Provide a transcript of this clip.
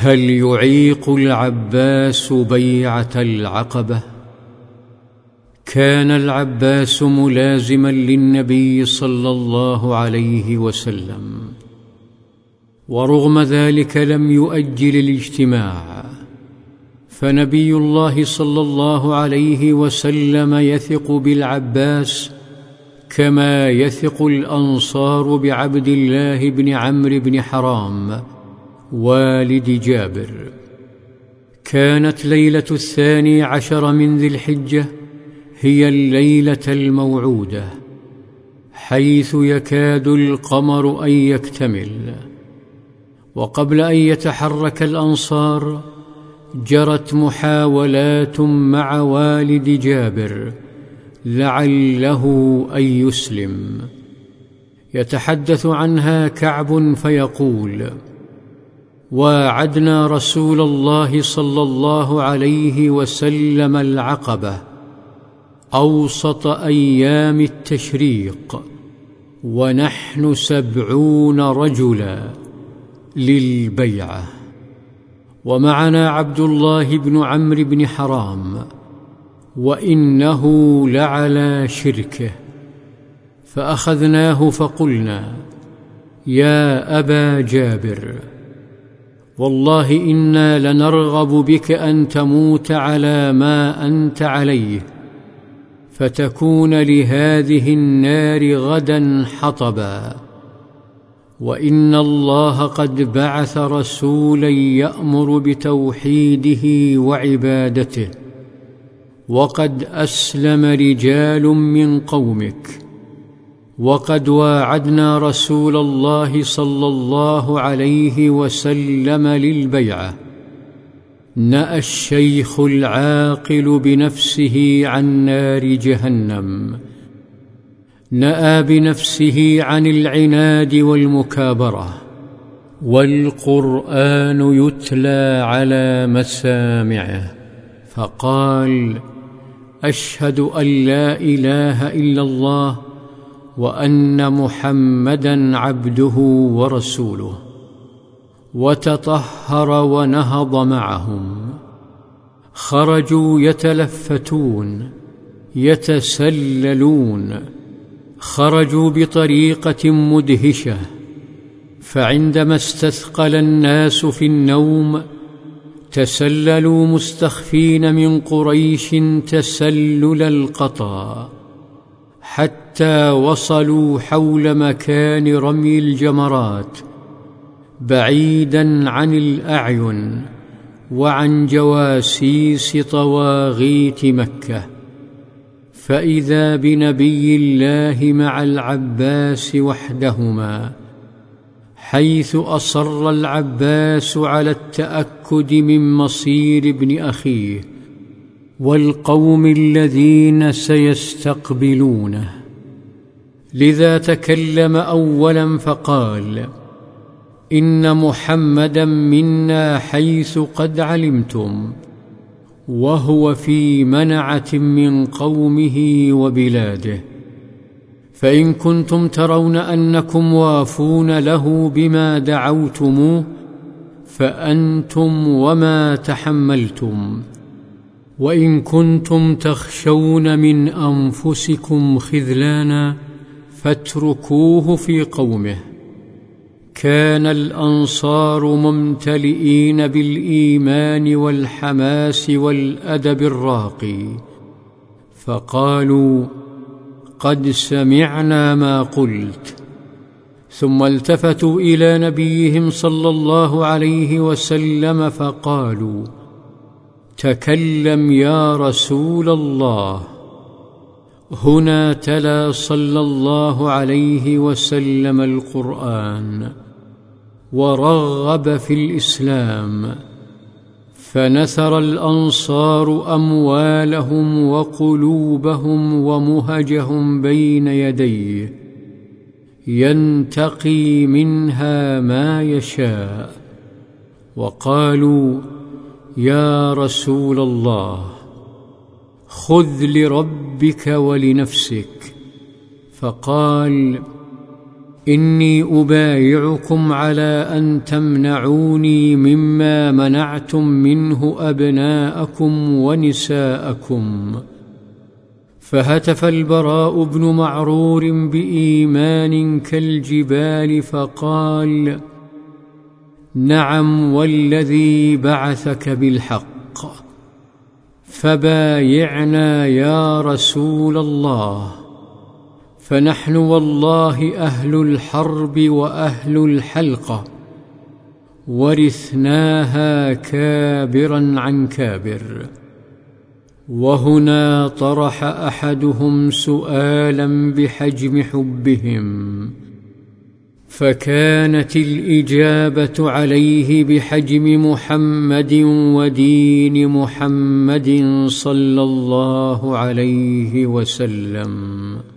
هل يعيق العباس بيعة العقبة؟ كان العباس ملازما للنبي صلى الله عليه وسلم ورغم ذلك لم يؤجل الاجتماع فنبي الله صلى الله عليه وسلم يثق بالعباس كما يثق الأنصار بعبد الله بن عمرو بن حرام والد جابر. كانت ليلة الثاني عشر من ذي الحجة هي الليلة الموعودة حيث يكاد القمر أن يكتمل. وقبل أن يتحرك الأنصار جرت محاولات مع والد جابر لعله أن يسلم. يتحدث عنها كعب فيقول واعدنا رسول الله صلى الله عليه وسلم العقبة أوسط أيام التشريق ونحن سبعون رجلا للبيعة. ومعنا عبد الله بن عمرو بن حرام وإنه لعلى شركه. فأخذناه فقلنا يا أبا جابر والله إنا لنرغب بك أن تموت على ما أنت عليه فتكون لهذه النار غدا حطبا. وإن الله قد بعث رسولا يأمر بتوحيده وعبادته وقد أسلم رجال من قومك. وقد واعدنا رسول الله صلى الله عليه وسلم للبيعة. نأى الشيخ العاقل بنفسه عن نار جهنم. نأى بنفسه عن العناد والمكابرة. والقرآن يتلى على مسامعه. فقال أشهد أن لا إله إلا الله وأن محمدا عبده ورسوله وتطهر ونهض معهم خرجوا يتلفتون يتسللون خرجوا بطريقة مدهشة فعندما استثقل الناس في النوم تسللوا مستخفين من قريش تسلل القطا حتى وصلوا حول مكان رمي الجمرات بعيدا عن الأعين وعن جواسيس طواغيت مكة. فإذا بنبي الله مع العباس وحدهما حيث أصر العباس على التأكد من مصير ابن أخيه والقوم الذين سيستقبلونه. لذا تكلم أولا فقال إن محمدا منا حيث قد علمتم وهو في منعة من قومه وبلاده فإن كنتم ترون أنكم وافون له بما دعوتموه فأنتم وما تحملتم وإن كنتم تخشون من أنفسكم خذلانا فاتركوه في قومه. كان الأنصار ممتلئين بالإيمان والحماس والأدب الراقي. فقالوا قد سمعنا ما قلت. ثم التفتوا إلى نبيهم صلى الله عليه وسلم فقالوا تكلم يا رسول الله. هنا تلا صلى الله عليه وسلم القرآن ورغب في الإسلام فنثر الأنصار أموالهم وقلوبهم ومهجهم بين يديه ينتقي منها ما يشاء وقالوا يا رسول الله خذ لربك ولنفسك. فقال إني أبايعكم على أن تمنعوني مما منعتم منه أبناءكم ونساءكم. فهتف البراء بن معرور بإيمان كالجبال فقال نعم والذي بعثك بالحق. فبايعنا يا رسول الله. فنحن والله أهل الحرب وأهل الحلقة. ورثناها كابرا عن كابر. وهنا طرح أحدهم سؤالا بحجم حبهم. فكانت الإجابة عليه بحجم محمد ودين محمد صلى الله عليه وسلم.